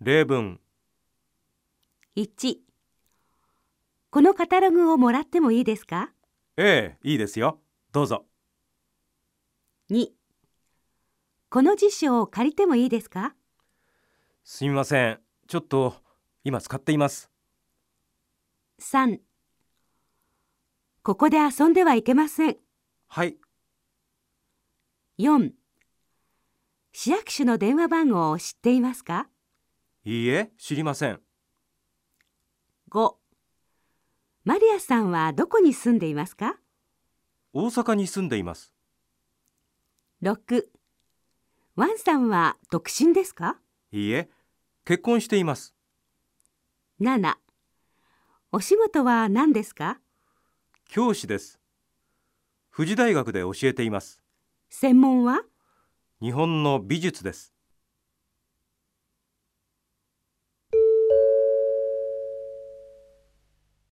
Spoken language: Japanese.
例文。1このカタログをもらってもいいですか？ええいいですよ。どうぞ。2この辞書を借りてもいいですか？すみません。ちょっと今使っています。3ここで遊んではいけません。はい。4市役所の電話番号を知っていますか？いいえ知りません。5マリアさんはどこに住んでいますか？大阪に住んでいます。6ワンさんは独身ですか？いいえ結婚しています。7お仕事は何ですか？教師です。富士大学で教えています。専門は？日本の美術です